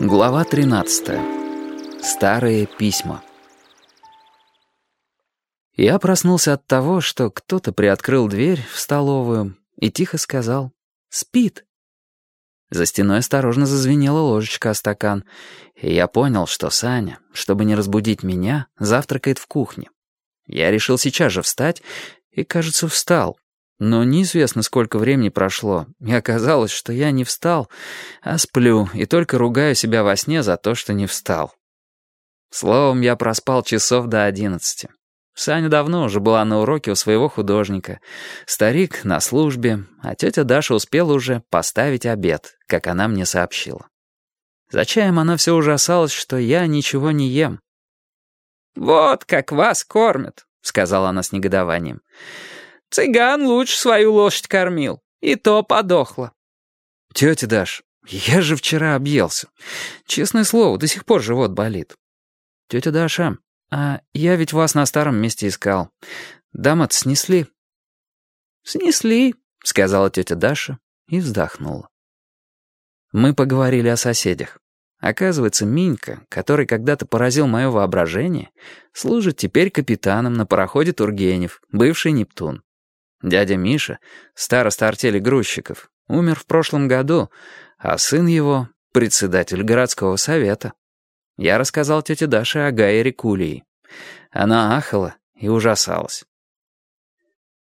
Глава 13. Старые письма. Я проснулся от того, что кто-то приоткрыл дверь в столовую и тихо сказал «Спит». За стеной осторожно зазвенела ложечка о стакан, и я понял, что Саня, чтобы не разбудить меня, завтракает в кухне. Я решил сейчас же встать, и, кажется, встал, но неизвестно, сколько времени прошло, и оказалось, что я не встал, а сплю, и только ругаю себя во сне за то, что не встал. Словом, я проспал часов до одиннадцати. Саня давно уже была на уроке у своего художника. Старик на службе, а тетя Даша успела уже поставить обед, как она мне сообщила. За чаем она все ужасалась, что я ничего не ем. «Вот как вас кормят», — сказала она с негодованием. Цыган лучше свою лошадь кормил, и то подохло. Тетя Даш, я же вчера объелся. Честное слово, до сих пор живот болит. Тетя Даша, а я ведь вас на старом месте искал. Дама-то снесли. Снесли, сказала тетя Даша и вздохнула. Мы поговорили о соседях. Оказывается, Минька, который когда-то поразил мое воображение, служит теперь капитаном на пароходе Тургенев, бывший Нептун. Дядя Миша, староста артели грузчиков, умер в прошлом году, а сын его — председатель городского совета. Я рассказал тете Даше о Гае Кулии. Она ахала и ужасалась.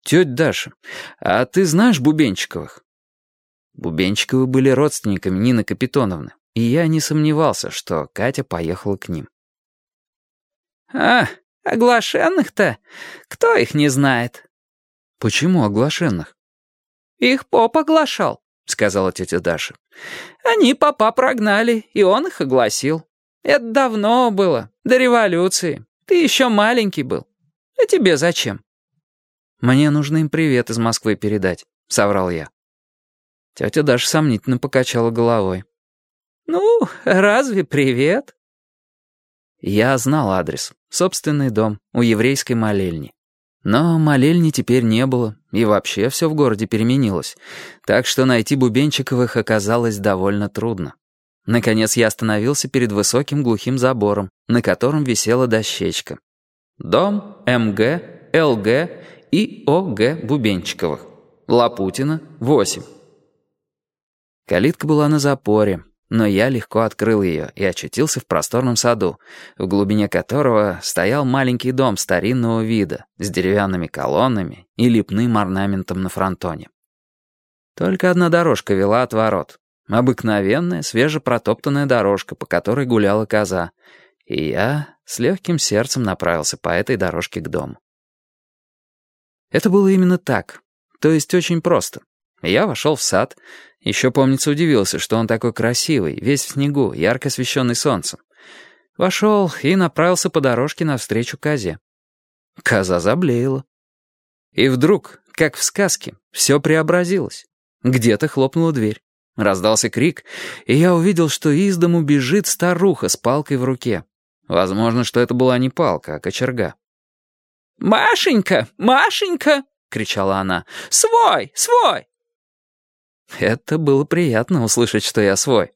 «Тетя Даша, а ты знаешь Бубенчиковых?» Бубенчиковы были родственниками Нины Капитоновны, и я не сомневался, что Катя поехала к ним. «А, оглашенных-то? Кто их не знает?» «Почему оглашенных?» «Их поп оглашал», — сказала тетя Даша. «Они папа прогнали, и он их огласил. Это давно было, до революции. Ты еще маленький был. А тебе зачем?» «Мне нужно им привет из Москвы передать», — соврал я. Тетя Даша сомнительно покачала головой. «Ну, разве привет?» Я знал адрес. Собственный дом у еврейской молельни. Но молельни теперь не было, и вообще все в городе переменилось, так что найти Бубенчиковых оказалось довольно трудно. Наконец я остановился перед высоким глухим забором, на котором висела дощечка. Дом МГ, ЛГ и ОГ Бубенчиковых. Лапутина, 8. Калитка была на запоре, но я легко открыл ее и очутился в просторном саду, в глубине которого стоял маленький дом старинного вида с деревянными колоннами и лепным орнаментом на фронтоне. Только одна дорожка вела от ворот. Обыкновенная, свежепротоптанная дорожка, по которой гуляла коза. И я с легким сердцем направился по этой дорожке к дому. Это было именно так, то есть очень просто. Я вошел в сад, еще, помнится, удивился, что он такой красивый, весь в снегу, ярко освещенный солнцем. Вошел и направился по дорожке навстречу козе. Коза заблеяла. И вдруг, как в сказке, все преобразилось. Где-то хлопнула дверь. Раздался крик, и я увидел, что из дому бежит старуха с палкой в руке. Возможно, что это была не палка, а кочерга. «Машенька! Машенька!» — кричала она. «Свой! Свой!» Это было приятно услышать, что я свой.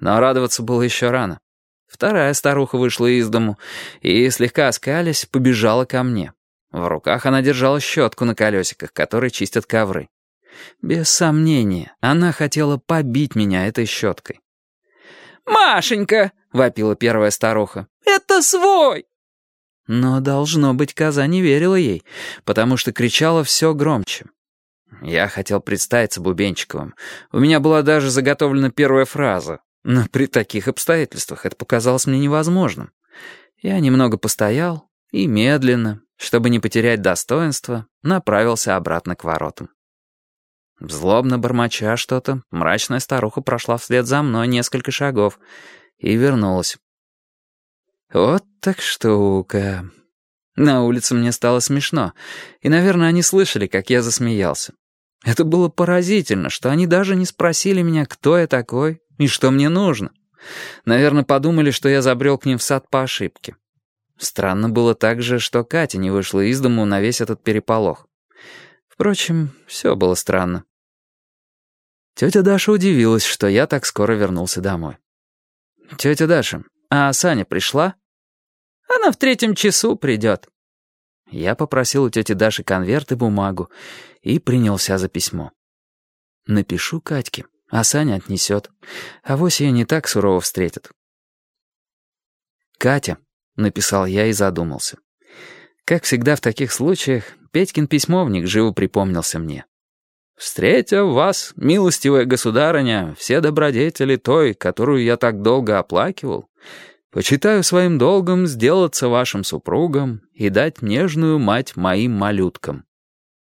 Но радоваться было еще рано. Вторая старуха вышла из дому и, слегка оскалясь, побежала ко мне. В руках она держала щетку на колесиках, которые чистят ковры. Без сомнения, она хотела побить меня этой щеткой. «Машенька!» — вопила первая старуха. «Это свой!» Но, должно быть, коза не верила ей, потому что кричала все громче. Я хотел представиться Бубенчиковым. У меня была даже заготовлена первая фраза. Но при таких обстоятельствах это показалось мне невозможным. Я немного постоял и медленно, чтобы не потерять достоинство, направился обратно к воротам. Злобно бормоча что-то, мрачная старуха прошла вслед за мной несколько шагов и вернулась. Вот так штука. На улице мне стало смешно, и, наверное, они слышали, как я засмеялся. Это было поразительно, что они даже не спросили меня, кто я такой и что мне нужно. Наверное, подумали, что я забрел к ним в сад по ошибке. Странно было также, что Катя не вышла из дому на весь этот переполох. Впрочем, все было странно. Тетя Даша удивилась, что я так скоро вернулся домой. «Тетя Даша, а Саня пришла?» «Она в третьем часу придет». Я попросил у тети Даши конверт и бумагу и принялся за письмо. Напишу Катьке, а Саня отнесет. А вось ее не так сурово встретят. «Катя», — написал я и задумался. Как всегда в таких случаях, Петькин письмовник живо припомнился мне. «Встретя вас, милостивая государыня, все добродетели той, которую я так долго оплакивал, почитаю своим долгом сделаться вашим супругом и дать нежную мать моим малюткам.